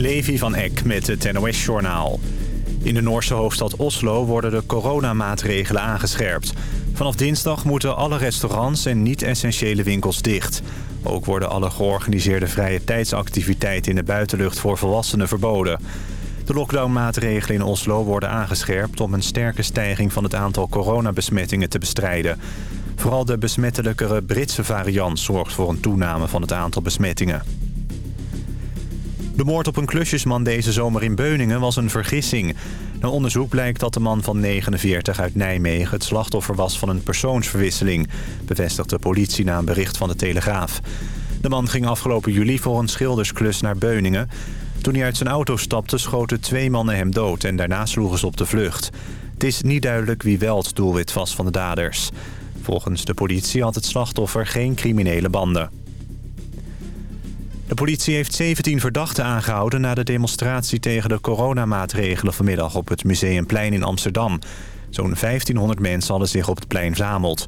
Levi van Eck met het NOS-journaal. In de Noorse hoofdstad Oslo worden de coronamaatregelen aangescherpt. Vanaf dinsdag moeten alle restaurants en niet-essentiële winkels dicht. Ook worden alle georganiseerde vrije tijdsactiviteiten in de buitenlucht voor volwassenen verboden. De lockdownmaatregelen in Oslo worden aangescherpt om een sterke stijging van het aantal coronabesmettingen te bestrijden. Vooral de besmettelijkere Britse variant zorgt voor een toename van het aantal besmettingen. De moord op een klusjesman deze zomer in Beuningen was een vergissing. Na onderzoek blijkt dat de man van 49 uit Nijmegen het slachtoffer was van een persoonsverwisseling, bevestigt de politie na een bericht van de Telegraaf. De man ging afgelopen juli voor een schildersklus naar Beuningen. Toen hij uit zijn auto stapte schoten twee mannen hem dood en daarna sloegen ze op de vlucht. Het is niet duidelijk wie wel het doelwit was van de daders. Volgens de politie had het slachtoffer geen criminele banden. De politie heeft 17 verdachten aangehouden... na de demonstratie tegen de coronamaatregelen vanmiddag op het Museumplein in Amsterdam. Zo'n 1500 mensen hadden zich op het plein verzameld.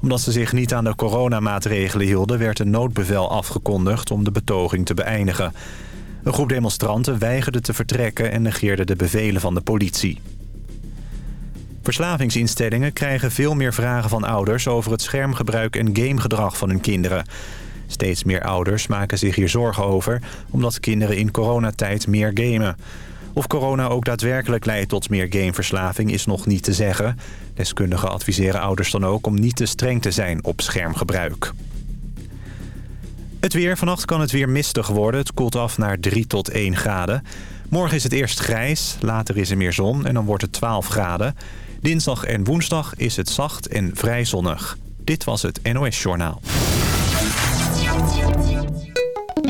Omdat ze zich niet aan de coronamaatregelen hielden... werd een noodbevel afgekondigd om de betoging te beëindigen. Een groep demonstranten weigerde te vertrekken... en negeerde de bevelen van de politie. Verslavingsinstellingen krijgen veel meer vragen van ouders... over het schermgebruik en gamegedrag van hun kinderen... Steeds meer ouders maken zich hier zorgen over... omdat kinderen in coronatijd meer gamen. Of corona ook daadwerkelijk leidt tot meer gameverslaving is nog niet te zeggen. Deskundigen adviseren ouders dan ook om niet te streng te zijn op schermgebruik. Het weer. Vannacht kan het weer mistig worden. Het koelt af naar 3 tot 1 graden. Morgen is het eerst grijs, later is er meer zon en dan wordt het 12 graden. Dinsdag en woensdag is het zacht en vrij zonnig. Dit was het NOS Journaal.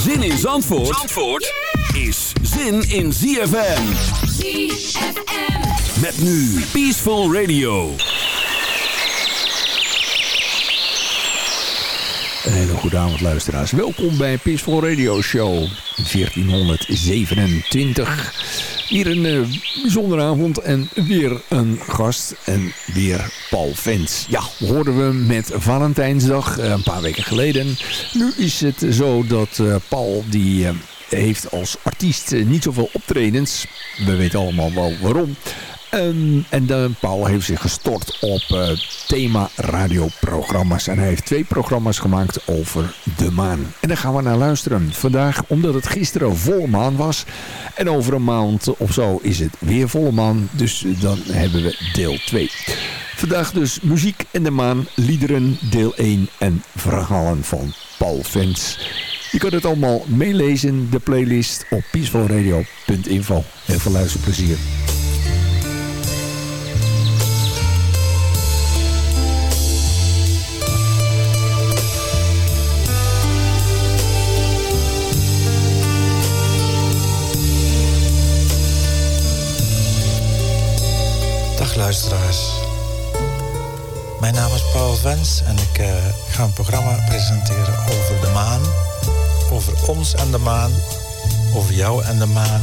Zin in Zandvoort, Zandvoort is zin in ZFM. ZFM. Met nu Peaceful Radio. Een hele goede avond luisteraars. Welkom bij Peaceful Radio Show 1427. Hier een uh, bijzondere avond en weer een gast en weer Paul Vens. Ja, hoorden we met Valentijnsdag uh, een paar weken geleden. Nu is het zo dat uh, Paul die heeft als artiest niet zoveel optredens. We weten allemaal wel waarom. Um, en Paul heeft zich gestort op uh, thema radioprogramma's. En hij heeft twee programma's gemaakt over de maan. En daar gaan we naar luisteren. Vandaag, omdat het gisteren volle maan was. En over een maand of zo is het weer volle maan. Dus dan hebben we deel 2. Vandaag dus muziek en de maan, liederen deel 1 en verhalen van Paul Vens. Je kunt het allemaal meelezen, de playlist op peacefulradio.info. Heel veel luisterplezier. Luisteraars. Mijn naam is Paul Vens en ik uh, ga een programma presenteren over de maan. Over ons en de maan. Over jou en de maan.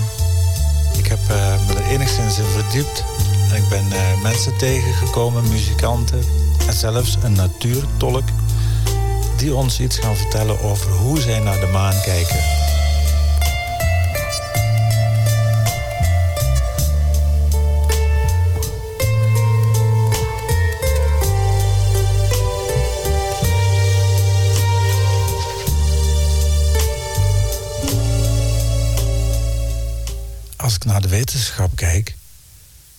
Ik heb uh, me er enigszins in verdiept. En ik ben uh, mensen tegengekomen, muzikanten en zelfs een natuurtolk... die ons iets gaan vertellen over hoe zij naar de maan kijken. Wetenschap kijk,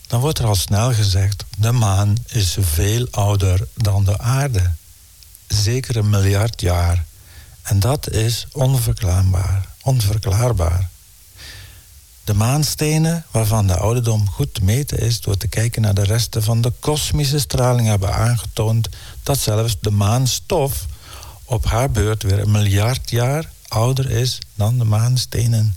dan wordt er al snel gezegd: de maan is veel ouder dan de aarde. Zeker een miljard jaar. En dat is onverklaarbaar. onverklaarbaar. De maanstenen, waarvan de ouderdom goed te meten is door te kijken naar de resten van de kosmische straling, hebben aangetoond dat zelfs de maanstof op haar beurt weer een miljard jaar ouder is dan de maanstenen.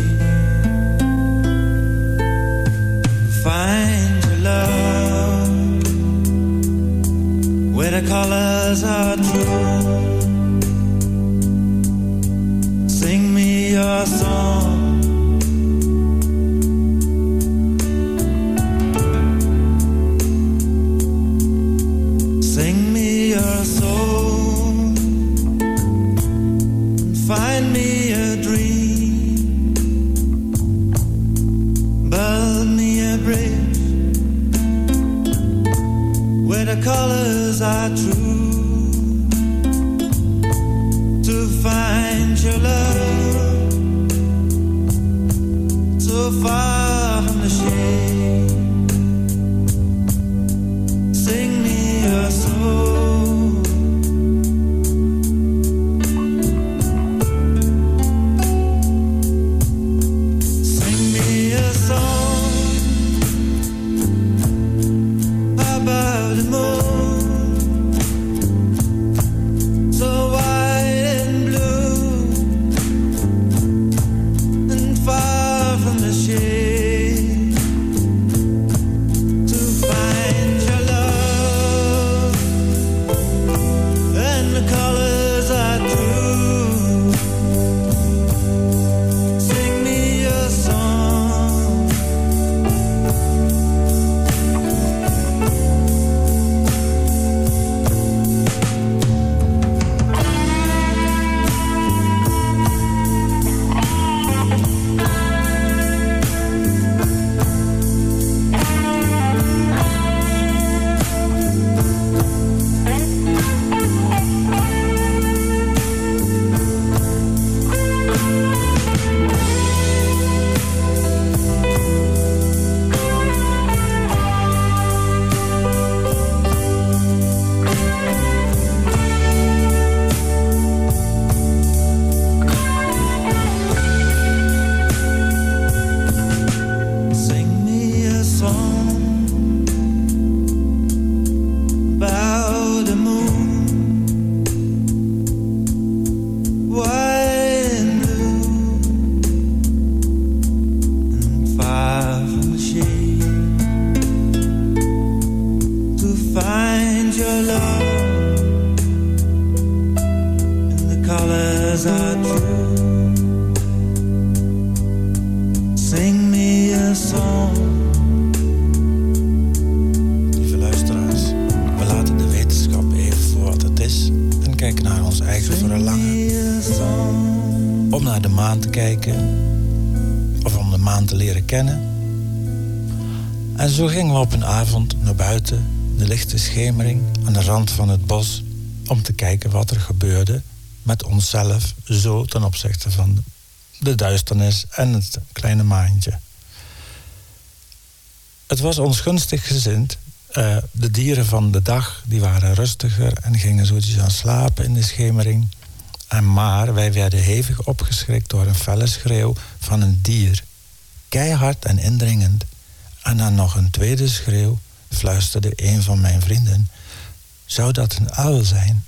their colors are true. Sing me your song. Sing me your soul. Find me a dream. Build me a bridge where the colors. Zo gingen we op een avond naar buiten, de lichte schemering aan de rand van het bos, om te kijken wat er gebeurde met onszelf, zo ten opzichte van de duisternis en het kleine maantje. Het was ons gunstig gezind. Uh, de dieren van de dag die waren rustiger en gingen zoetjes aan slapen in de schemering. En maar wij werden hevig opgeschrikt door een felle schreeuw van een dier. Keihard en indringend. En dan nog een tweede schreeuw, fluisterde een van mijn vrienden. Zou dat een uil zijn?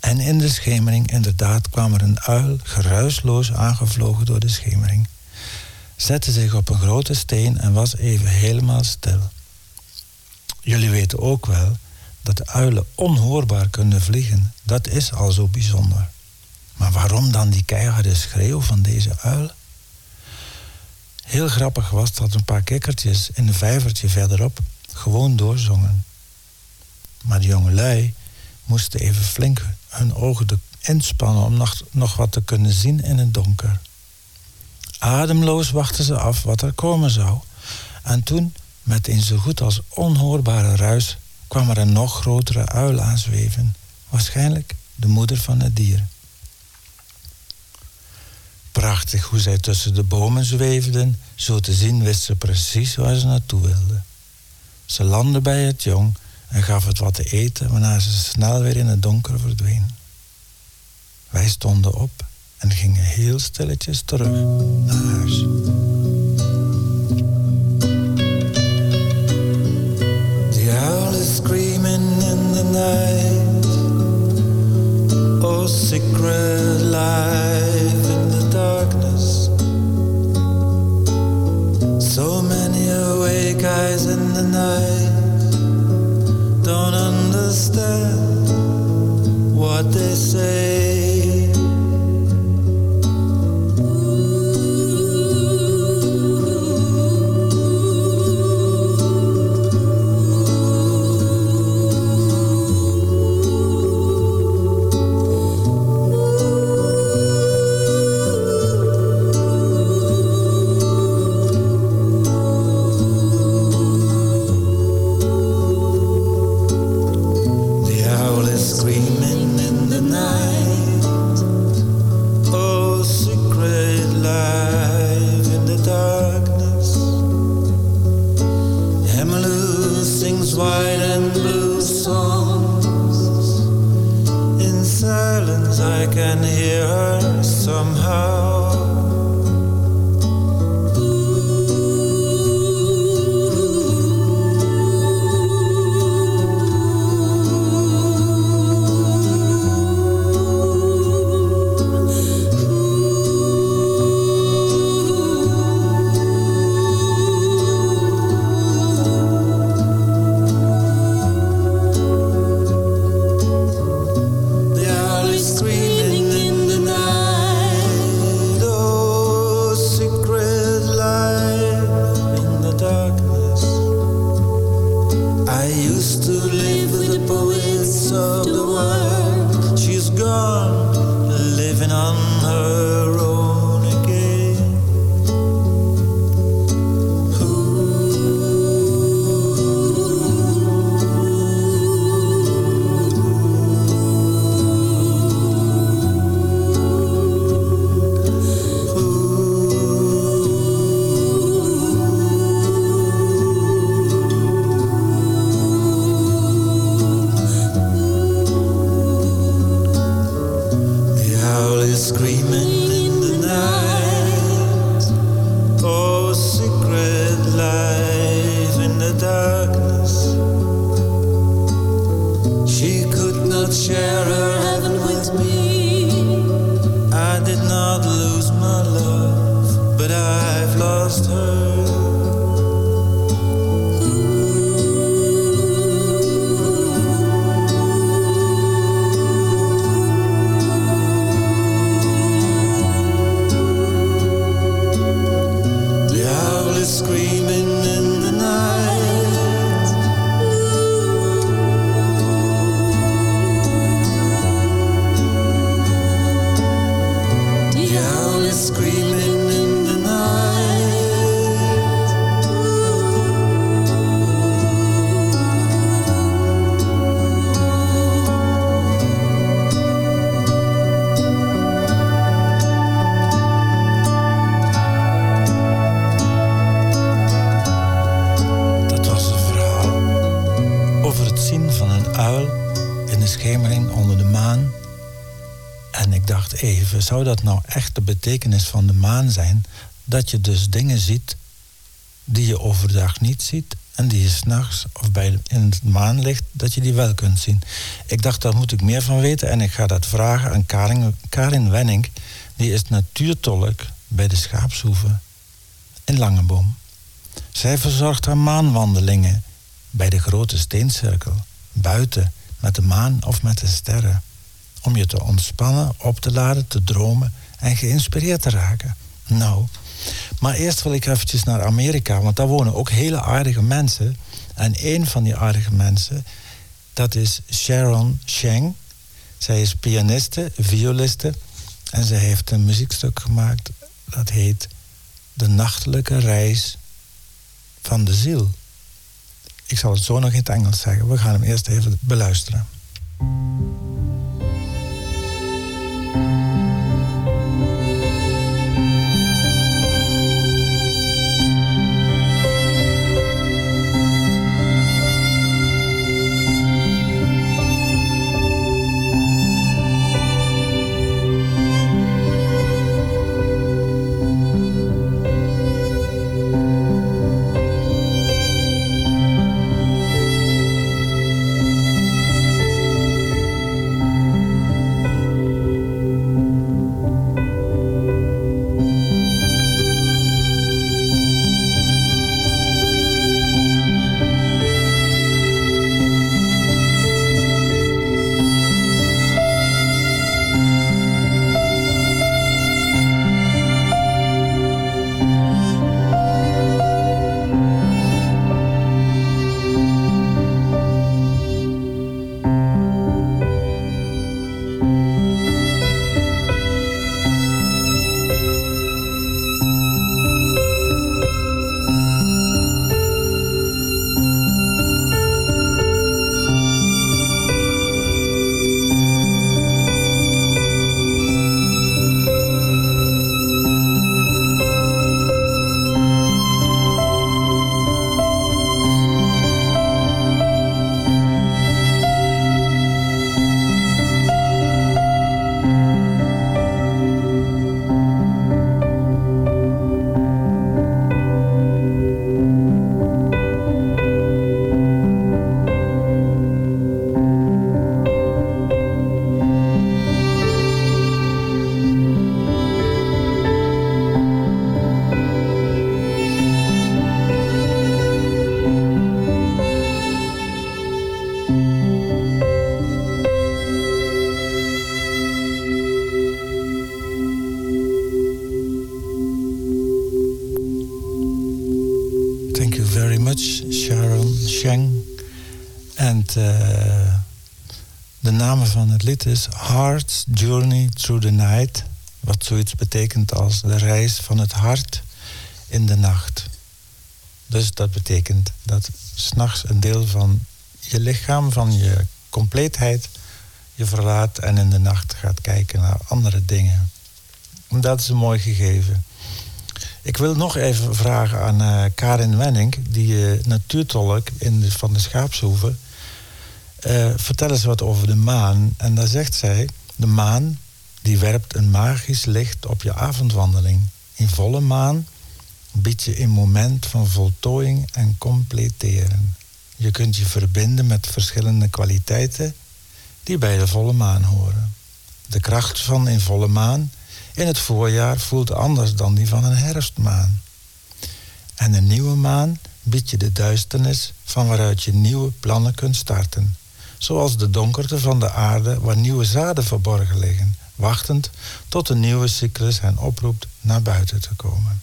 En in de schemering, inderdaad, kwam er een uil geruisloos aangevlogen door de schemering. Zette zich op een grote steen en was even helemaal stil. Jullie weten ook wel dat uilen onhoorbaar kunnen vliegen. Dat is al zo bijzonder. Maar waarom dan die keiharde schreeuw van deze uil? Heel grappig was dat een paar kikkertjes in een vijvertje verderop gewoon doorzongen. Maar de jongelui moesten even flink hun ogen inspannen om nog, nog wat te kunnen zien in het donker. Ademloos wachten ze af wat er komen zou. En toen, met een zo goed als onhoorbare ruis, kwam er een nog grotere uil aanzweven. Waarschijnlijk de moeder van het dier. Prachtig hoe zij tussen de bomen zweefden. Zo te zien wist ze precies waar ze naartoe wilde. Ze landde bij het jong en gaf het wat te eten, waarna ze snel weer in het donker verdween. Wij stonden op en gingen heel stilletjes terug naar huis. The owl is screaming in the night. Oh, secret life eyes in the night don't understand what they say. Betekenis van de maan zijn? Dat je dus dingen ziet die je overdag niet ziet en die je s'nachts of bij in het maanlicht, dat je die wel kunt zien. Ik dacht, daar moet ik meer van weten en ik ga dat vragen aan Karin, Karin Wenning. Die is natuurtolk bij de Schaapshoeve in Langeboom. Zij verzorgt haar maanwandelingen bij de grote steencirkel, buiten, met de maan of met de sterren. Om je te ontspannen, op te laden, te dromen en geïnspireerd te raken. Nou, maar eerst wil ik eventjes naar Amerika, want daar wonen ook hele aardige mensen. En een van die aardige mensen, dat is Sharon Sheng. Zij is pianiste, violiste en ze heeft een muziekstuk gemaakt dat heet De Nachtelijke Reis van de Ziel. Ik zal het zo nog in het Engels zeggen. We gaan hem eerst even beluisteren. Van het lied is Heart's Journey Through the Night. Wat zoiets betekent als de reis van het hart in de nacht. Dus dat betekent dat s'nachts een deel van je lichaam, van je compleetheid, je verlaat en in de nacht gaat kijken naar andere dingen. Dat is een mooi gegeven. Ik wil nog even vragen aan uh, Karin Wenning, die uh, natuurtolk in van de Schaapshoeve. Uh, vertel eens wat over de maan. En daar zegt zij: De maan die werpt een magisch licht op je avondwandeling. In volle maan biedt je een moment van voltooiing en completeren. Je kunt je verbinden met verschillende kwaliteiten die bij de volle maan horen. De kracht van een volle maan in het voorjaar voelt anders dan die van een herfstmaan. En een nieuwe maan biedt je de duisternis van waaruit je nieuwe plannen kunt starten. Zoals de donkerte van de aarde waar nieuwe zaden verborgen liggen, wachtend tot een nieuwe cyclus hen oproept naar buiten te komen.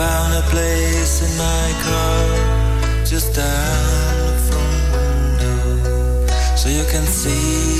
Found a place in my car just down the front window, so you can see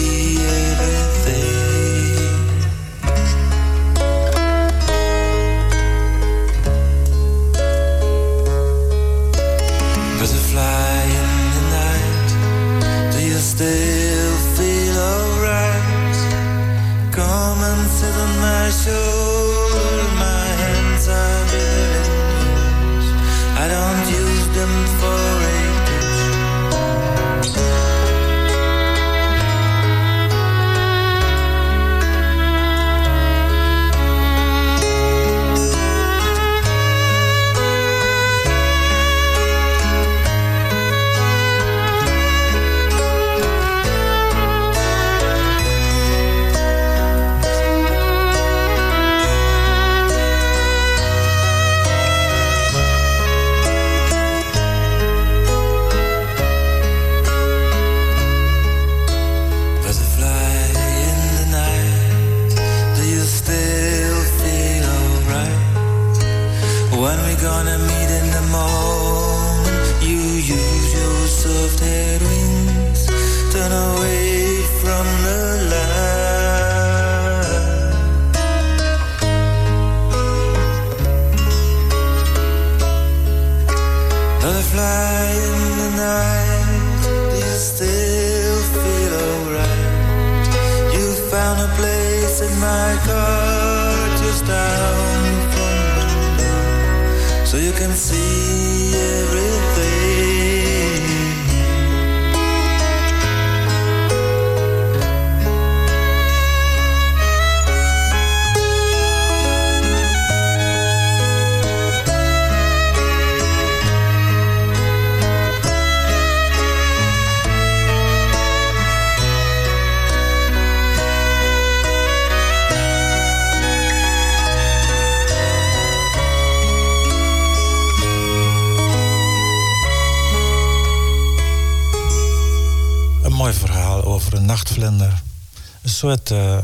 een soort, eh,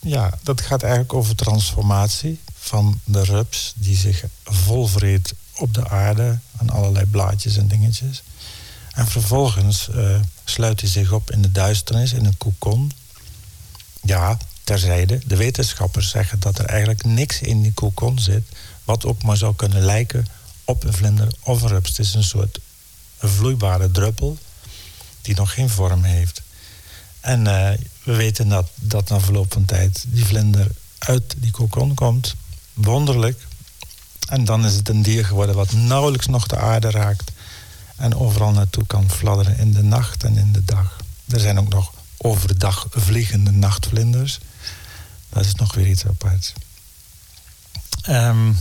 ja, dat gaat eigenlijk over transformatie van de rups die zich volvreet op de aarde aan allerlei blaadjes en dingetjes. En vervolgens eh, sluit hij zich op in de duisternis in een kokon. Ja, terzijde. De wetenschappers zeggen dat er eigenlijk niks in die kokon zit wat ook maar zou kunnen lijken op een vlinder of een rups. Het is een soort vloeibare druppel die nog geen vorm heeft. En eh, we weten dat, dat na verloop van tijd die vlinder uit die kokon komt. Wonderlijk. En dan is het een dier geworden wat nauwelijks nog de aarde raakt. En overal naartoe kan fladderen in de nacht en in de dag. Er zijn ook nog overdag vliegende nachtvlinders. Dat is nog weer iets aparts. Ehm,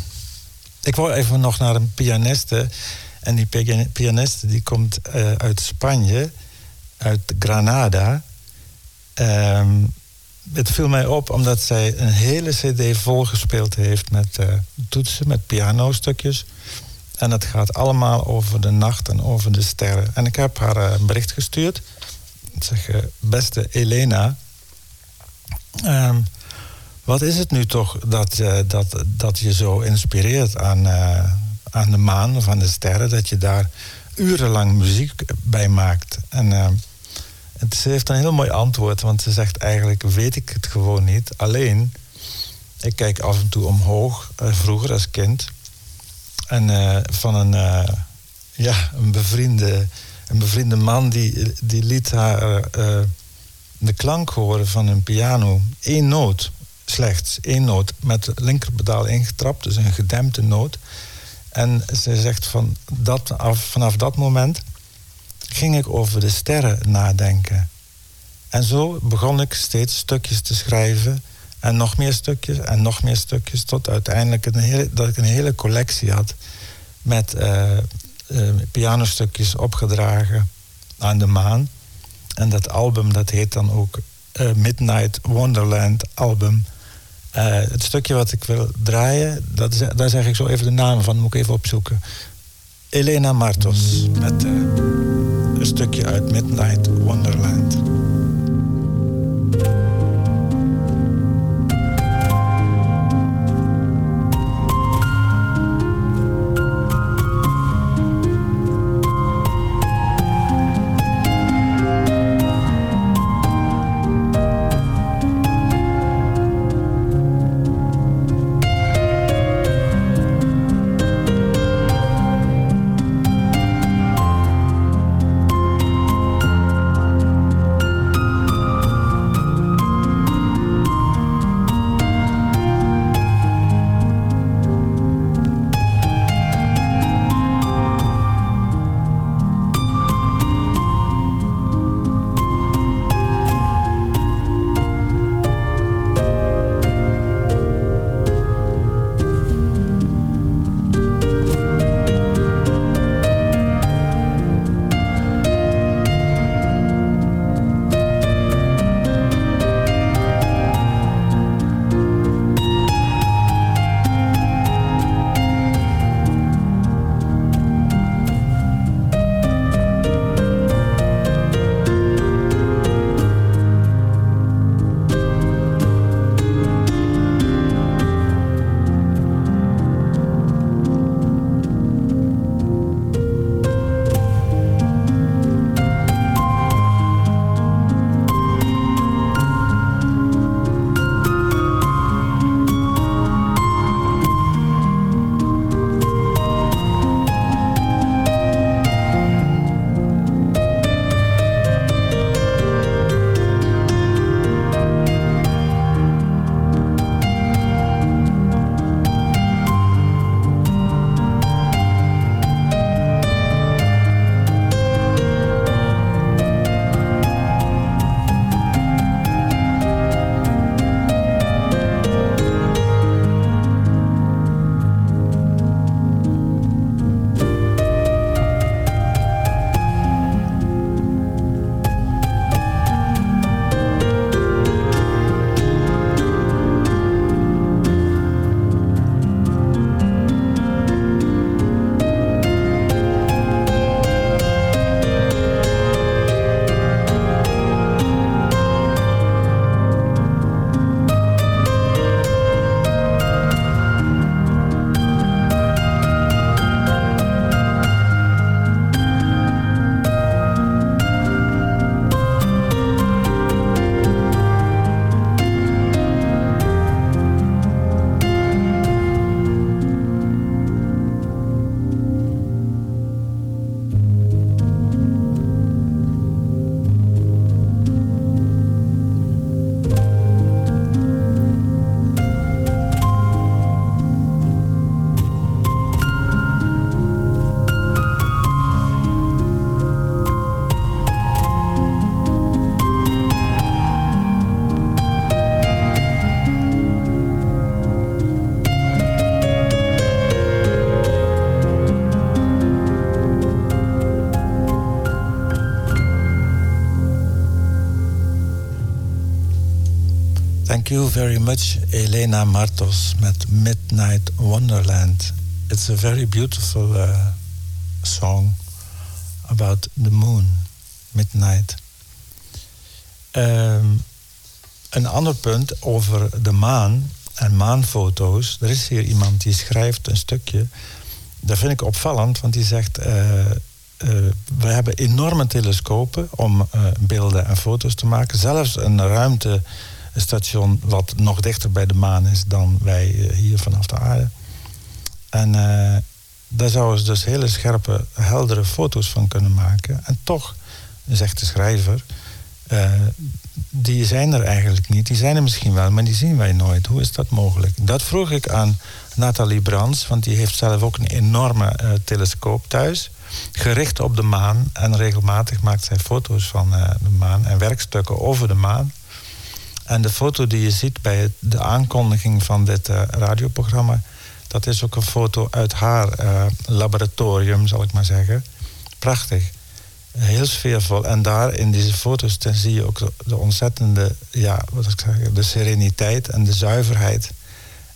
ik wou even nog naar een pianiste. En die pian- pianiste die komt eh, uit Spanje, uit Granada. Ehm, het viel mij op omdat zij een hele cd volgespeeld heeft met uh, toetsen, met pianostukjes. En het gaat allemaal over de nacht en over de sterren. En ik heb haar een bericht gestuurd. Ik zeg, beste Elena... Ehm, wat is het nu toch dat, dat, dat je zo inspireert aan, aan de maan of aan de sterren, dat je daar urenlang muziek bij maakt? En uh, ze heeft een heel mooi antwoord, want ze zegt eigenlijk weet ik het gewoon niet. Alleen, ik kijk af en toe omhoog, vroeger als kind. En van een, ja, een, bevriende, een bevriende man die, die liet haar de klank horen van een piano. één noot slechts één noot met linkerpedaal ingetrapt, dus een gedempte noot. En ze zegt van dat af, vanaf dat moment ging ik over de sterren nadenken. En zo begon ik steeds stukjes te schrijven. En nog meer stukjes en nog meer stukjes. Tot uiteindelijk een hele, dat ik een hele collectie had met uh, uh, pianostukjes opgedragen aan de maan. En dat album dat heet dan ook uh, Midnight Wonderland album. Het stukje wat ik wil draaien, dat daar zeg ik zo even de naam van, moet ik even opzoeken. Elena Martos met een stukje uit Midnight Wonderland. Very much, Elena Martos met Midnight Wonderland. It's a very beautiful uh, song about the moon, midnight. Um, een ander punt over de maan en maanfoto's. Er is hier iemand die schrijft een stukje. Dat vind ik opvallend, want die zegt... Uh, we hebben enorme telescopen om uh, beelden en foto's te maken. Zelfs een ruimtestation wat nog dichter bij de maan is dan wij hier vanaf de aarde. En daar zouden ze dus hele scherpe, heldere foto's van kunnen maken. En toch, zegt de schrijver, uh, die zijn er eigenlijk niet. Die zijn er misschien wel, maar die zien wij nooit. Hoe is dat mogelijk? Dat vroeg ik aan Nathalie Brands, want die heeft zelf ook een enorme telescoop thuis. Gericht op de maan. En regelmatig maakt zij foto's van de maan en werkstukken over de maan. En de foto die je ziet bij de aankondiging van dit radioprogramma, dat is ook een foto uit haar laboratorium, zal ik maar zeggen. Prachtig heel sfeervol. En daar in deze foto's dan zie je ook de ontzettende, ja, wat ik zeg, de sereniteit en de zuiverheid.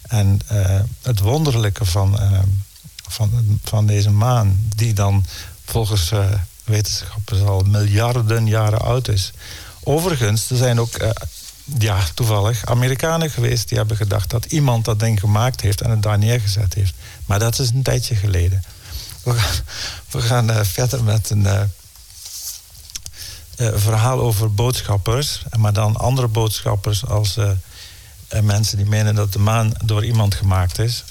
En uh, het wonderlijke van, van, van deze maan, die dan volgens wetenschappers al miljarden jaren oud is. Overigens, er zijn ook, ja, toevallig, Amerikanen geweest die hebben gedacht dat iemand dat ding gemaakt heeft en het daar neergezet heeft. Maar dat is een tijdje geleden. We gaan, gaan verder met een uh, verhaal over boodschappers. Maar dan andere boodschappers als mensen die menen dat de maan door iemand gemaakt is.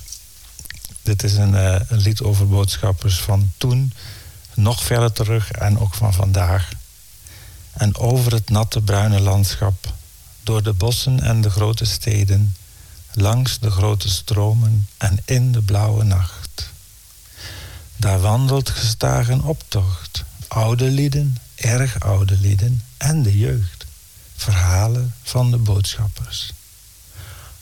Dit is een, een, lied over boodschappers van toen, nog verder terug en ook van vandaag. En over het natte bruine landschap, door de bossen en de grote steden, langs de grote stromen en in de blauwe nacht. Daar wandelt gestaag een optocht, oude lieden erg oude lieden en de jeugd. Verhalen van de boodschappers.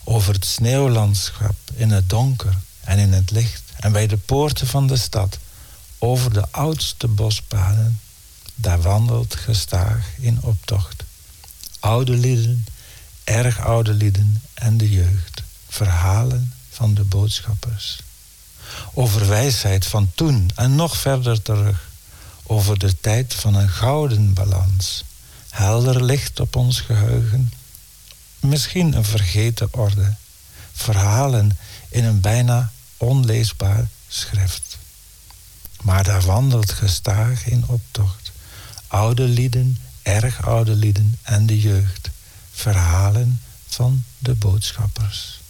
Over het sneeuwlandschap in het donker en in het licht en bij de poorten van de stad. Over de oudste bospaden, daar wandelt gestaag in optocht. Oude lieden, erg oude lieden en de jeugd. Verhalen van de boodschappers. Over wijsheid van toen en nog verder terug over de tijd van een gouden balans. Helder licht op ons geheugen. Misschien een vergeten orde. Verhalen in een bijna onleesbaar schrift. Maar daar wandelt gestaag in optocht. Oude lieden, erg oude lieden en de jeugd. Verhalen van de boodschappers.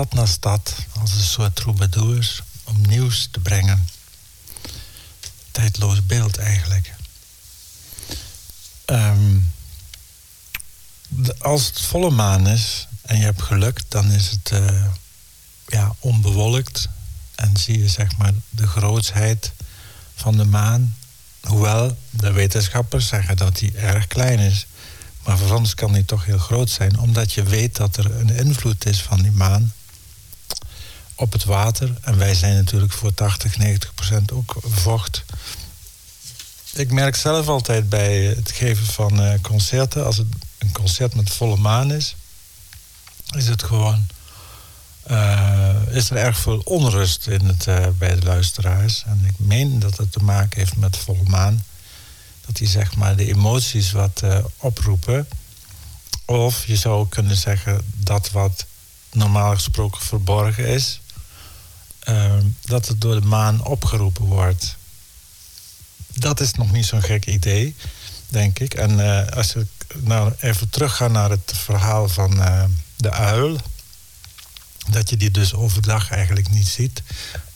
Stad naar stad, als een soort troubadours, om nieuws te brengen. Tijdloos beeld eigenlijk. Ehm, als het volle maan is en je hebt geluk, dan is het uh, ja, onbewolkt. En zie je zeg maar de grootsheid van de maan. Hoewel de wetenschappers zeggen dat die erg klein is. Maar voor ons kan die toch heel groot zijn, omdat je weet dat er een invloed is van die maan op het water. En wij zijn natuurlijk voor 80, 90 procent ook vocht. Ik merk zelf altijd bij het geven van uh, concerten, als het een concert met volle maan is, is het gewoon. Uh, is er erg veel onrust in het, uh, bij de luisteraars. En ik meen dat het te maken heeft met volle maan. Dat die zeg maar de emoties wat oproepen. Of je zou kunnen zeggen dat wat normaal gesproken verborgen is, dat het door de maan opgeroepen wordt. Dat is nog niet zo'n gek idee, denk ik. En als ik nou even teruggaan naar het verhaal van de uil. Dat je die dus overdag eigenlijk niet ziet.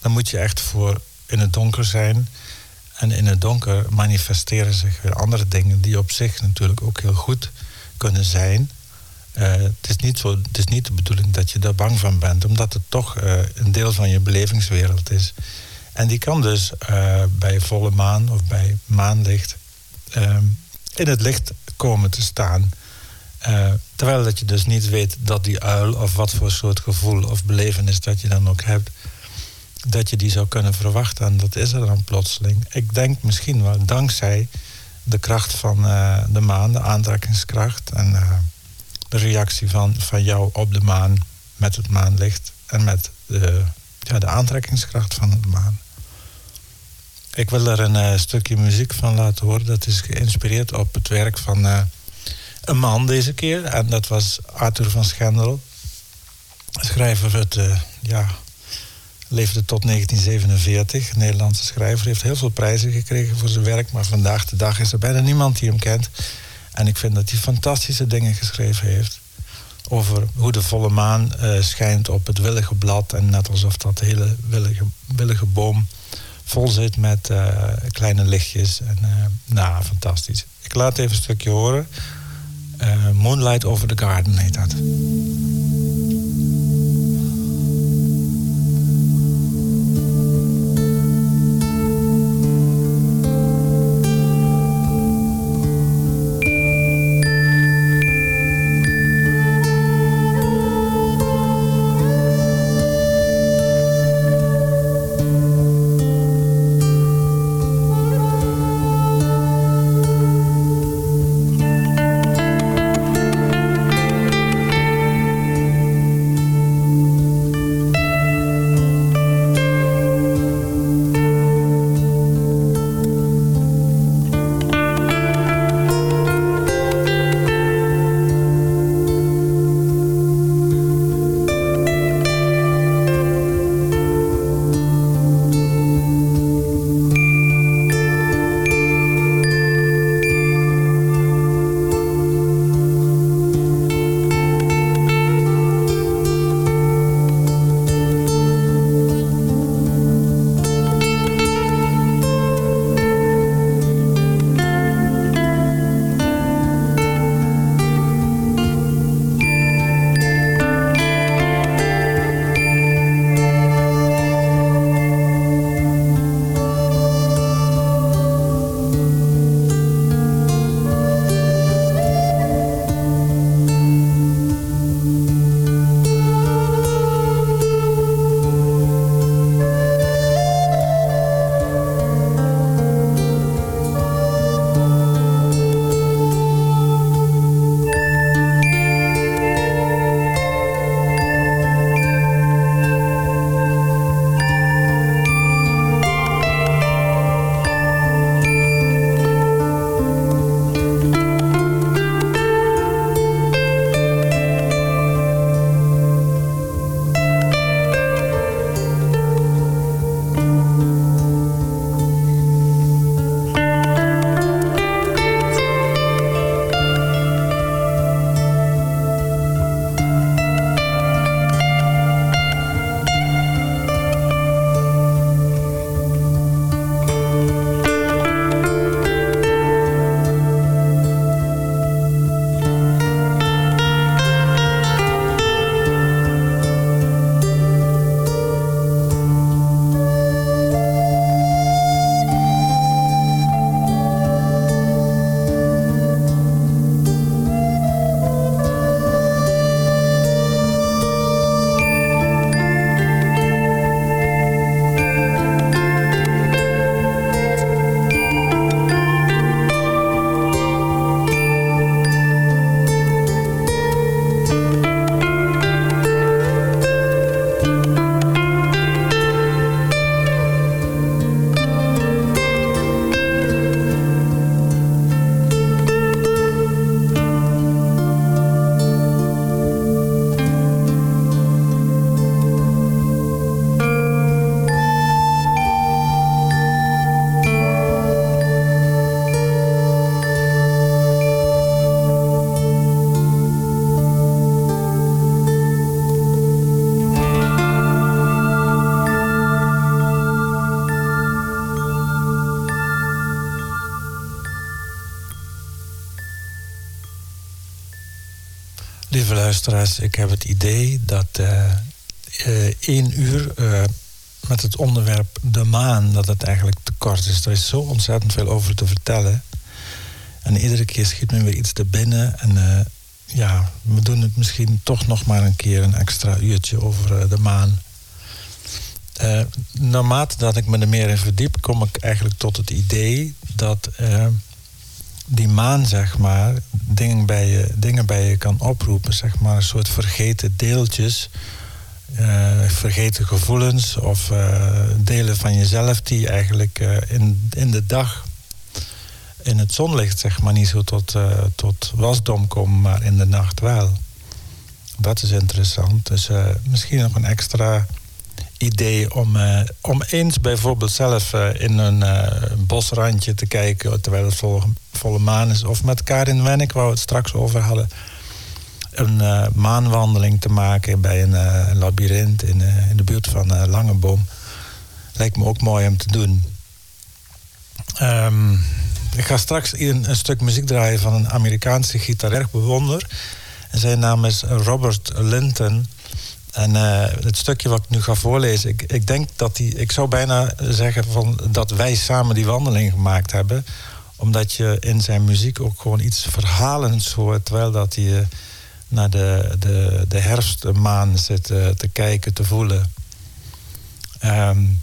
Dan moet je echt voor in het donker zijn. En in het donker manifesteren zich weer andere dingen die op zich natuurlijk ook heel goed kunnen zijn. Uh, het, is niet zo, het is niet de bedoeling dat je daar bang van bent, omdat het toch uh, een deel van je belevingswereld is. En die kan dus uh, bij volle maan of bij maanlicht in het licht komen te staan. Terwijl dat je dus niet weet dat die uil, of wat voor soort gevoel of belevenis dat je dan ook hebt, dat je die zou kunnen verwachten. En dat is er dan plotseling. Ik denk misschien wel dankzij de kracht van de maan, de aantrekkingskracht en de reactie van, van jou op de maan met het maanlicht en met de, ja, de aantrekkingskracht van de maan. Ik wil er een stukje muziek van laten horen. Dat is geïnspireerd op het werk van een man deze keer. En dat was Arthur van Schendel. Schrijver uit, uh, ja, leefde tot 1947. Nederlandse schrijver. Heeft heel veel prijzen gekregen voor zijn werk. Maar vandaag de dag is er bijna niemand die hem kent. En ik vind dat hij fantastische dingen geschreven heeft. Over hoe de volle maan uh, schijnt op het willige blad. En net alsof dat hele willige, willige boom vol zit met uh, kleine lichtjes. En, nou, fantastisch. Ik laat even een stukje horen. Moonlight Over the Garden heet dat. Luisteraars, ik heb het idee dat uh, één uur met het onderwerp de maan, dat het eigenlijk te kort is. Er is zo ontzettend veel over te vertellen. En iedere keer schiet me weer iets te binnen. En ja, we doen het misschien toch nog maar een keer een extra uurtje over de maan. Uh, naarmate dat ik me er meer in verdiep, kom ik eigenlijk tot het idee dat die maan, zeg maar, dingen bij, je, dingen bij je kan oproepen. Zeg maar, een soort vergeten deeltjes. Uh, vergeten gevoelens of uh, delen van jezelf die eigenlijk uh, in, in de dag in het zonlicht zeg maar niet zo tot, tot wasdom komen, maar in de nacht wel. Dat is interessant. Dus misschien nog een extra idee om, uh, om eens bijvoorbeeld zelf uh, in een uh, bosrandje te kijken terwijl het volle, volle maan is. Of met Karin Wennik, waar we het straks over hadden, een maanwandeling te maken bij een labyrint in, in de buurt van Langeboom. Lijkt me ook mooi om te doen. Um, ik ga straks een, een, stuk muziek draaien van een Amerikaanse gitarist bewonder. En zijn naam is Robert Linton. En uh, het stukje wat ik nu ga voorlezen, ik, ik denk dat die, ik zou bijna zeggen van dat wij samen die wandeling gemaakt hebben. Omdat je in zijn muziek ook gewoon iets verhalends hoort, terwijl dat hij uh, naar de, de, de herfstmaan zit uh, te kijken, te voelen. Um,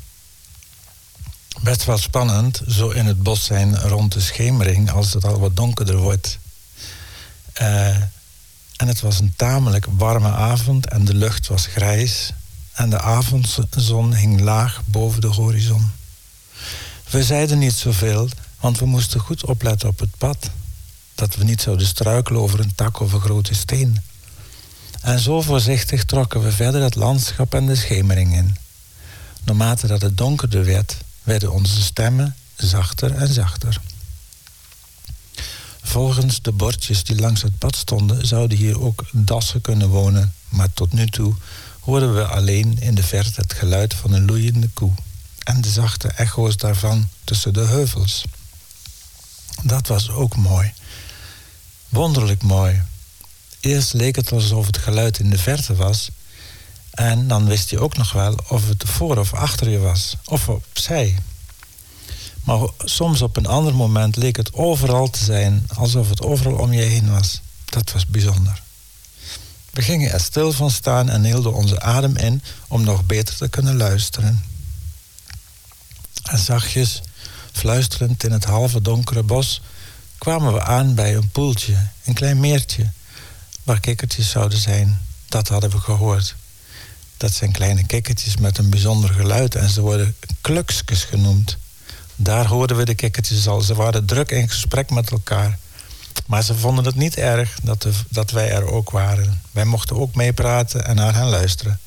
best wel spannend, zo in het bos zijn rond de schemering, als het al wat donkerder wordt. Uh, en het was een tamelijk warme avond en de lucht was grijs en de avondzon hing laag boven de horizon. We zeiden niet zoveel, want we moesten goed opletten op het pad. Dat we niet zouden struikelen over een tak of een grote steen. En zo voorzichtig trokken we verder het landschap en de schemering in. Naarmate dat het donkerder werd, werden onze stemmen zachter en zachter. Volgens de bordjes die langs het pad stonden, zouden hier ook dassen kunnen wonen. Maar tot nu toe hoorden we alleen in de verte het geluid van een loeiende koe en de zachte echo's daarvan tussen de heuvels. Dat was ook mooi. Wonderlijk mooi. Eerst leek het alsof het geluid in de verte was. En dan wist je ook nog wel of het voor of achter je was. Of opzij. Maar soms op een ander moment leek het overal te zijn, alsof het overal om je heen was. Dat was bijzonder. We gingen er stil van staan en hielden onze adem in om nog beter te kunnen luisteren. En zachtjes, fluisterend in het halve donkere bos, kwamen we aan bij een poeltje, een klein meertje, waar kikkertjes zouden zijn. Dat hadden we gehoord. Dat zijn kleine kikkertjes met een bijzonder geluid en ze worden kluksjes genoemd. Daar hoorden we de kikkertjes al. Ze waren druk in gesprek met elkaar. Maar ze vonden het niet erg dat, dat wij er ook waren. Wij mochten ook meepraten en naar hen luisteren.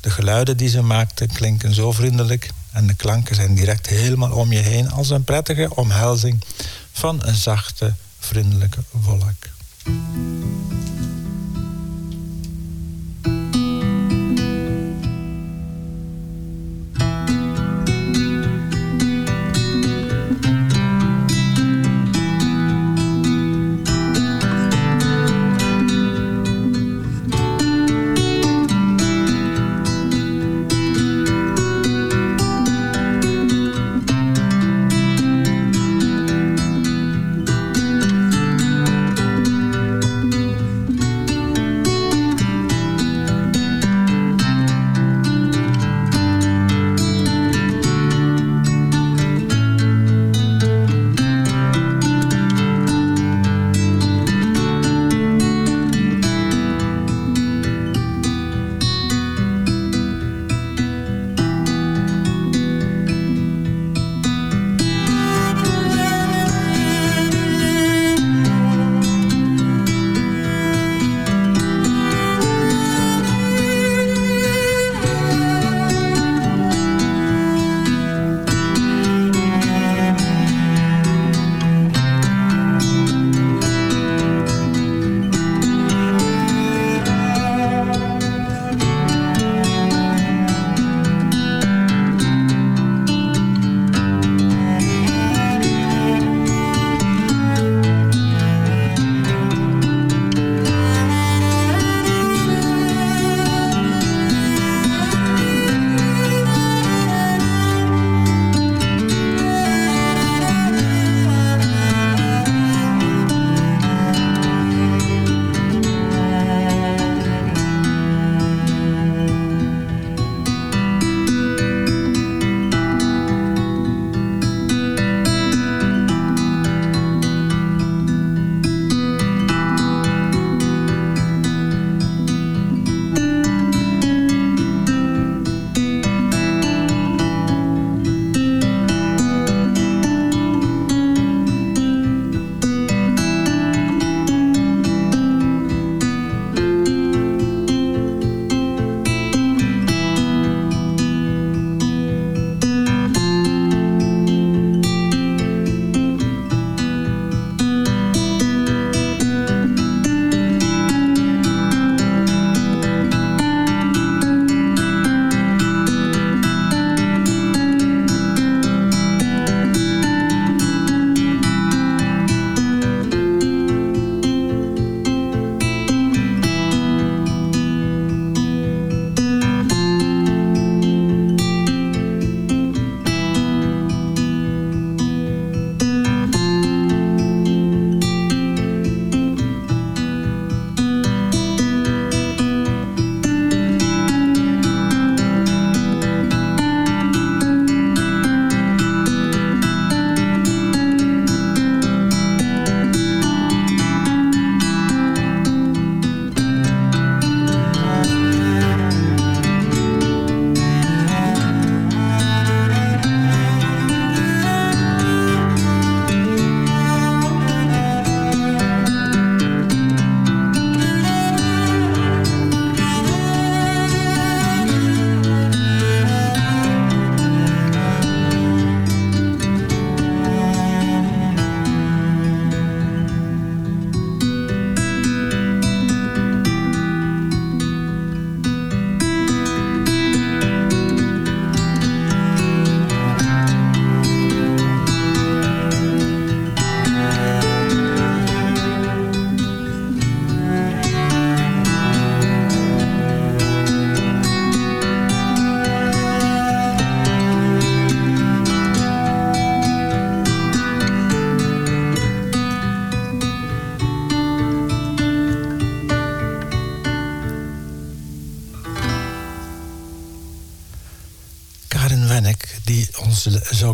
De geluiden die ze maakten klinken zo vriendelijk en de klanken zijn direct helemaal om je heen als een prettige omhelzing van een zachte, vriendelijke wolk.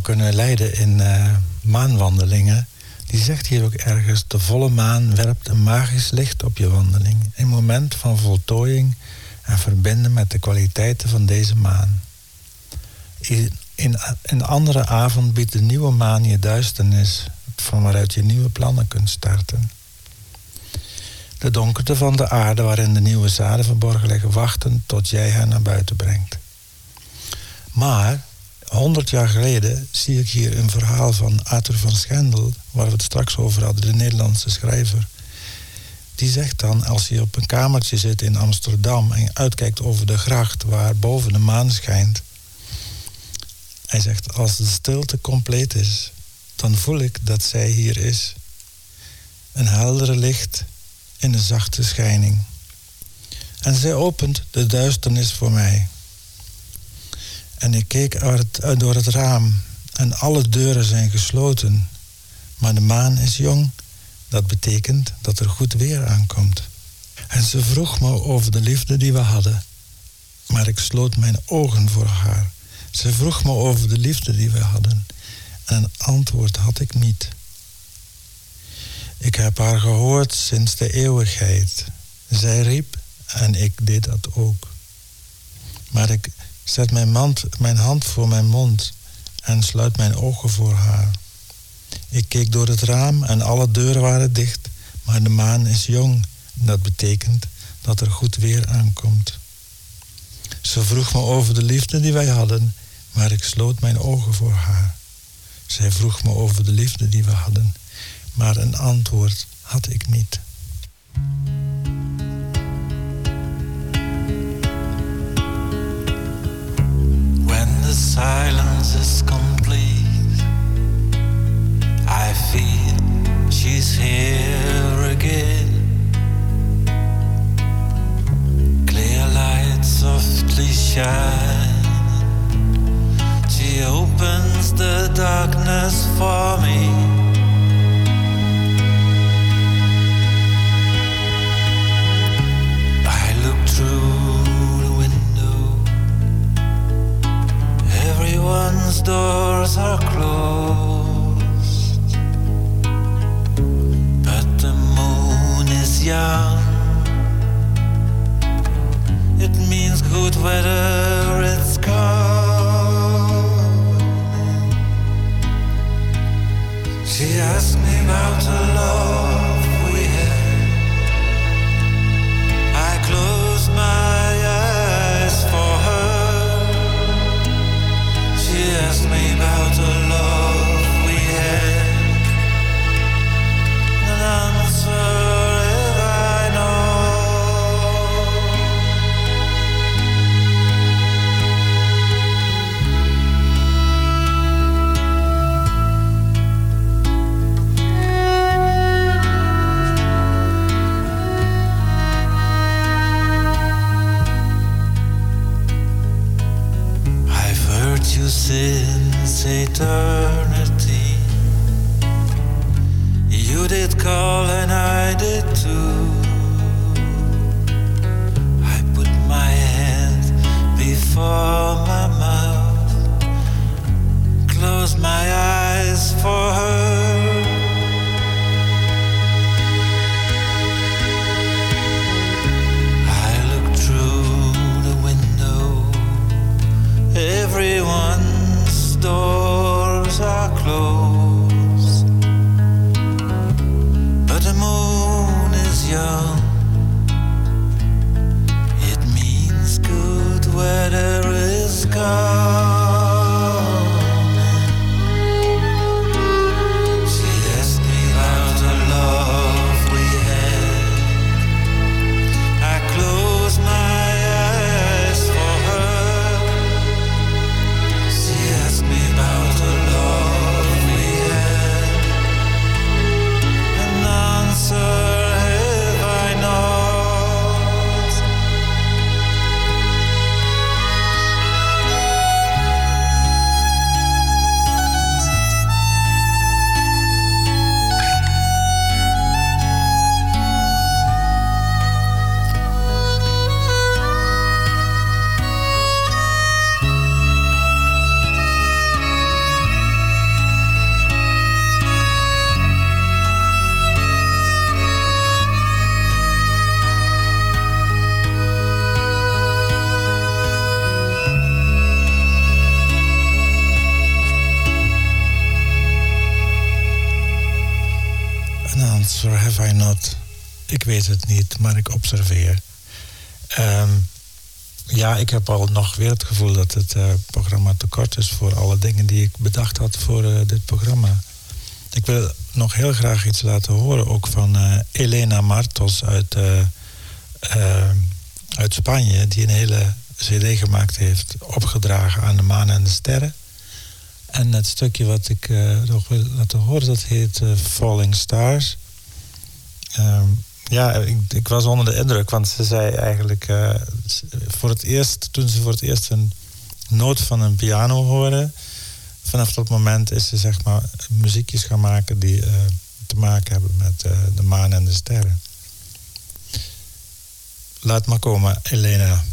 Kunnen leiden in uh, maanwandelingen, die zegt hier ook ergens: de volle maan werpt een magisch licht op je wandeling. Een moment van voltooiing en verbinden met de kwaliteiten van deze maan. In, een andere avond biedt de nieuwe maan je duisternis, van waaruit je nieuwe plannen kunt starten. De donkerte van de aarde waarin de nieuwe zaden verborgen liggen, wachten tot jij hen naar buiten brengt. Maar, honderd jaar geleden zie ik hier een verhaal van Arthur van Schendel, waar we het straks over hadden, de Nederlandse schrijver. Die zegt dan, als je op een kamertje zit in Amsterdam en je uitkijkt over de gracht waar boven de maan schijnt. Hij zegt, als de stilte compleet is, dan voel ik dat zij hier is. Een heldere licht in een zachte schijning. En zij opent de duisternis voor mij. En ik keek uit, door het raam en alle deuren zijn gesloten. Maar de maan is jong. Dat betekent dat er goed weer aankomt. En ze vroeg me over de liefde die we hadden. Maar ik sloot mijn ogen voor haar. Ze vroeg me over de liefde die we hadden. En antwoord had ik niet. Ik heb haar gehoord sinds de eeuwigheid. Zij riep en ik deed dat ook. Maar ik zet mijn, mijn hand voor mijn mond en sluit mijn ogen voor haar. Ik keek door het raam en alle deuren waren dicht, maar de maan is jong. Dat betekent dat er goed weer aankomt. Ze vroeg me over de liefde die wij hadden, maar ik sloot mijn ogen voor haar. Zij vroeg me over de liefde die we hadden, maar een antwoord had ik niet. The silence is complete, I feel she's here again. Clear light softly shine. She opens the darkness for me. Everyone's doors are closed, but the moon is young. It means good weather, it's coming. She asked me about the love het niet, maar ik observeer. Ehm, ja, ik heb al nog weer het gevoel dat het uh, programma te kort is voor alle dingen die ik bedacht had voor uh, dit programma. Ik wil nog heel graag iets laten horen, ook van uh, Elena Martos uit, uit Spanje, die een hele CD gemaakt heeft, opgedragen aan de maan en de sterren. En het stukje wat ik nog wil laten horen, dat heet Falling Stars. Um, ja, ik, ik, was onder de indruk, want ze zei eigenlijk uh, voor het eerst, toen ze voor het eerst een noot van een piano hoorde, vanaf dat moment is ze zeg maar muziekjes gaan maken die uh, te maken hebben met uh, de maan en de sterren. Laat maar komen. Elena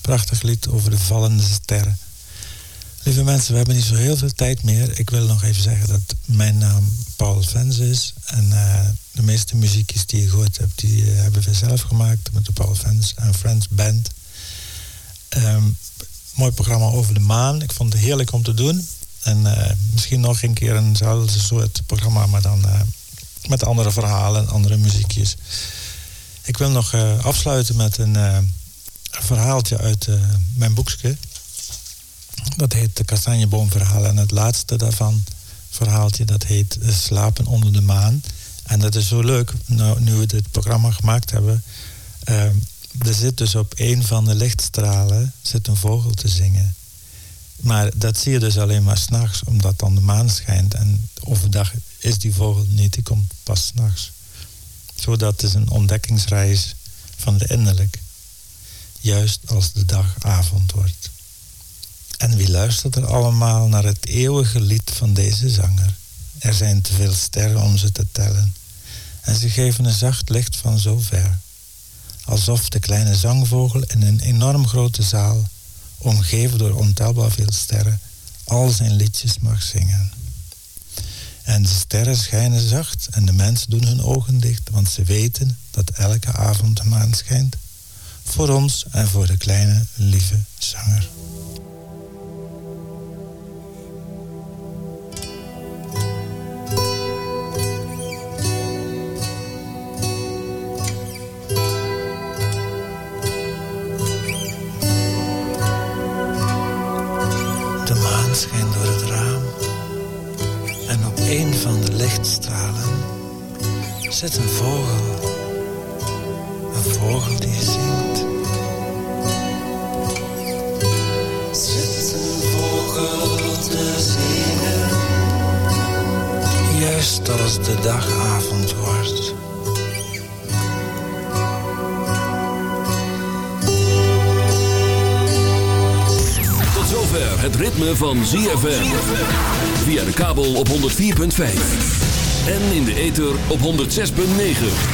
Prachtig lied over de vallende sterren. Lieve mensen, we hebben niet zo heel veel tijd meer. Ik wil nog even zeggen dat mijn naam Paul Vens is. En uh, de meeste muziekjes die je gehoord hebt, die uh, hebben we zelf gemaakt met de Paul Vens en Friends Band. Um, mooi programma over de maan. Ik vond het heerlijk om te doen. En uh, misschien nog een keer eenzelfde soort programma, maar dan met andere verhalen en andere muziekjes. Ik wil nog afsluiten met een, verhaaltje uit uh, mijn boekje. Dat heet de Kastanjeboomverhaal. En het laatste daarvan, verhaaltje, dat heet Slapen onder de maan. En dat is zo leuk, nou, nu we dit programma gemaakt hebben. Ehm, er zit dus op een van de lichtstralen zit een vogel te zingen. Maar dat zie je dus alleen maar s'nachts, omdat dan de maan schijnt. En overdag is die vogel niet, die komt pas s'nachts. Zodat het een ontdekkingsreis van de innerlijk. Juist als de dag avond wordt. En wie luistert er allemaal naar het eeuwige lied van deze zanger? Er zijn te veel sterren om ze te tellen. En ze geven een zacht licht van zo ver. Alsof de kleine zangvogel in een enorm grote zaal, omgeven door ontelbaar veel sterren, al zijn liedjes mag zingen. En de sterren schijnen zacht en de mensen doen hun ogen dicht, want ze weten dat elke avond de maan schijnt. Voor ons en voor de kleine, lieve zanger. De maan schijnt door het raam en op een van de lichtstralen zit een vogel. Vogel die zingt. Zit een vogel te zingen. Juist als de dagavond wordt. Tot zover het ritme van ZFM. Via de kabel op 104.5. En in de ether op 106.9.